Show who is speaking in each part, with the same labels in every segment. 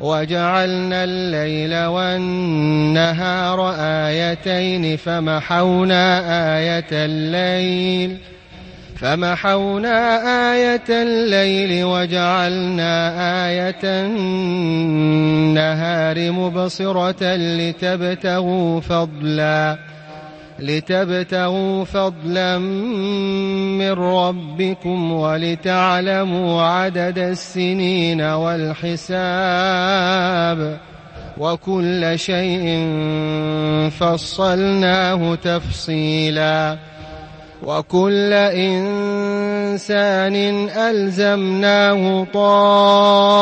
Speaker 1: وجعلنا الليل والنهار آيتين فمحونا آية الليل فمحونا آية الليل وجعلنا آية النهار مبصرة لتبتغوا فضلا لتبتغوا فضلا من ربكم ولتعلموا عدد السنين والحساب وكل شيء فصلناه تفصيلاً وكل إنسان ألزمناه طائره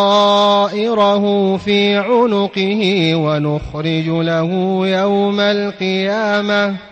Speaker 1: في عنقه ونخرج له يوم القيامة